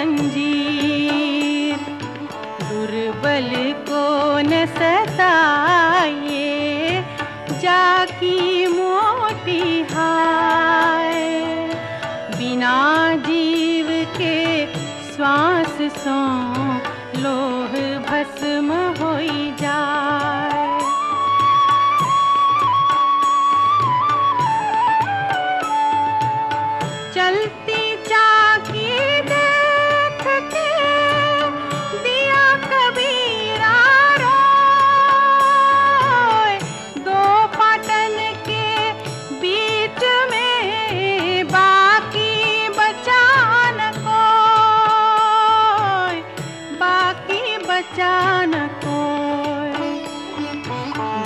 जंजीर दुर्बल को न सताइए जाकी मोटी हाय। बिना जीव के श्वास सो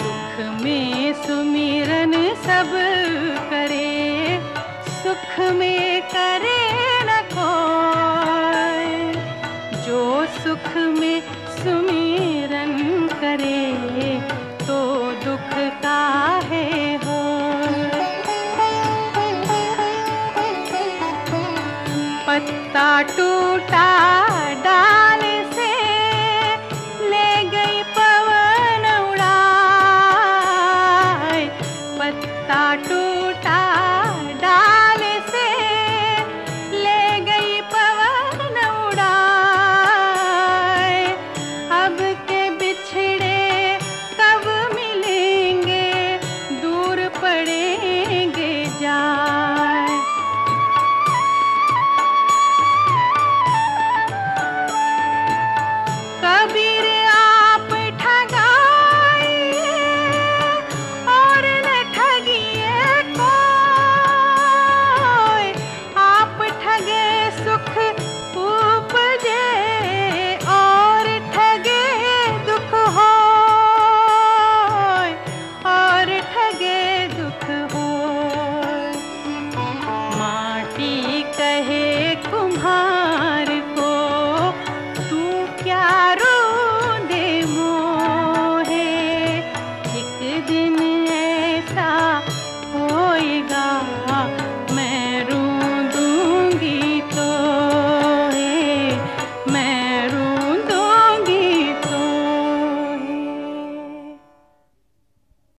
दुख में सुमिरन सब करे, सुख में करे न जो सुख में सुमिरन करे तो दुख का है हो पत्ता टूटा पत्ता टूटा